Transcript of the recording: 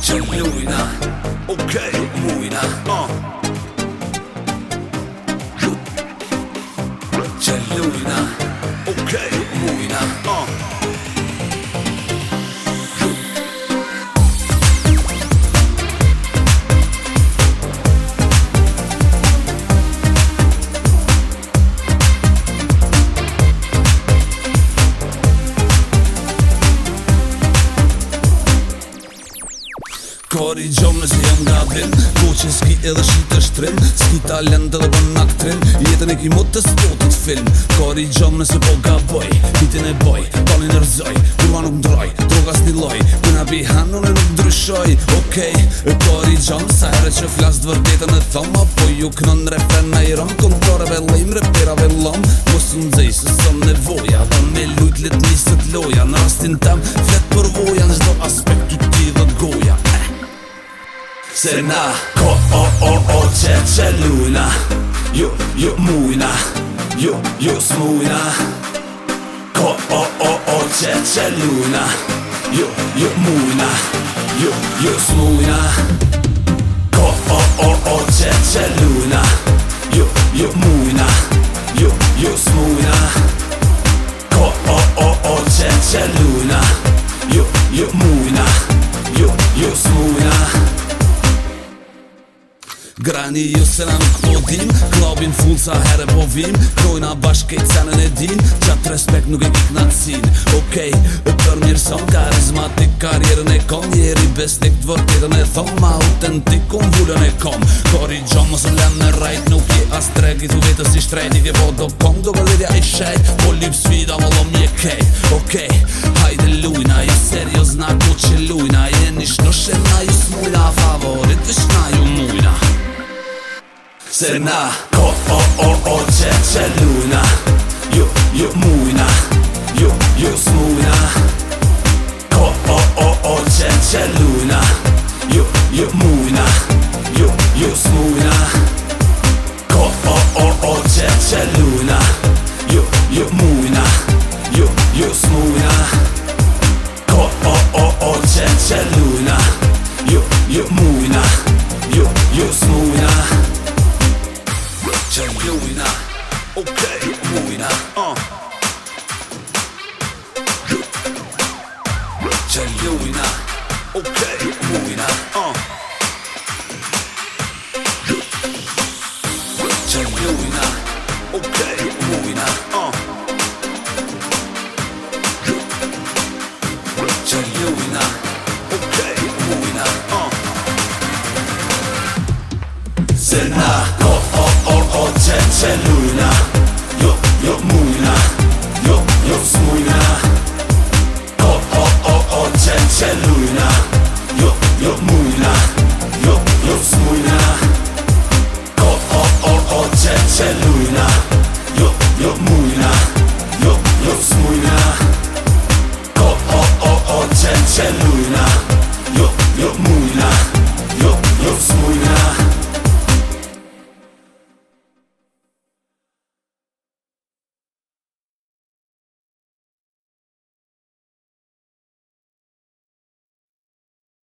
전류이나 오케이 무이나 어 전류이나 Kor i gjom nësi jam nga Po që s'ki edhe shi të shtrim S'ki talent edhe bën nga Jetën e ki mu të spotit film Kor i gjom nësi po ga boj e boj, toni në rëzoj Kurma nuk ndroj, droga s'ni loj Kuna bi hanu në nuk ndryshoj Okej, okay. kor i gjom Sa herë që flas të vërdetën e thom Apo ju kënon refren në i rom Kontoreve lejmë, reperave lom Mosë në dzej se sëm nevoja Dëm me lujt let njësët loja Në rastin tam, Se Ko o o o qe qe lujna Ju ju mujna Ju ju smujna Ko o o o qe qe lujna Ju ju mujna Ju ju Grani ju se na nuk po dim full sa herë po vim Krojna bashke i cenën e din Qatë respekt nuk e kik në cin Okej, okay, për mirëson Karizmatik karjerën e kom Jeri besnik të vërtetën e thom Ma autentik unë vullën e kom Kori gjo mos në lem në rajt Nuk je as tregi të vetës i shtrejt Nike po do kom do gëllidja i shejt Po lip sfida më lom një Okej, okay, hajde lujna Je serioz na ku që lujna Je një shnoshe na Sena Ko o o o če luna Ju ju muna Ju ju smuna Ko o o o če luna Ju ju muna Ju ju smuna Ko o o o če luna Ju ju muna Ju ju smuna Ko o o o če luna Ju ju muna 정유이나 오케이 무이나 어 정유이나 오케이 무이나 어 정유이나 오케이 무이나 어 정유이나 오케이 무이나 어 세나 Listen.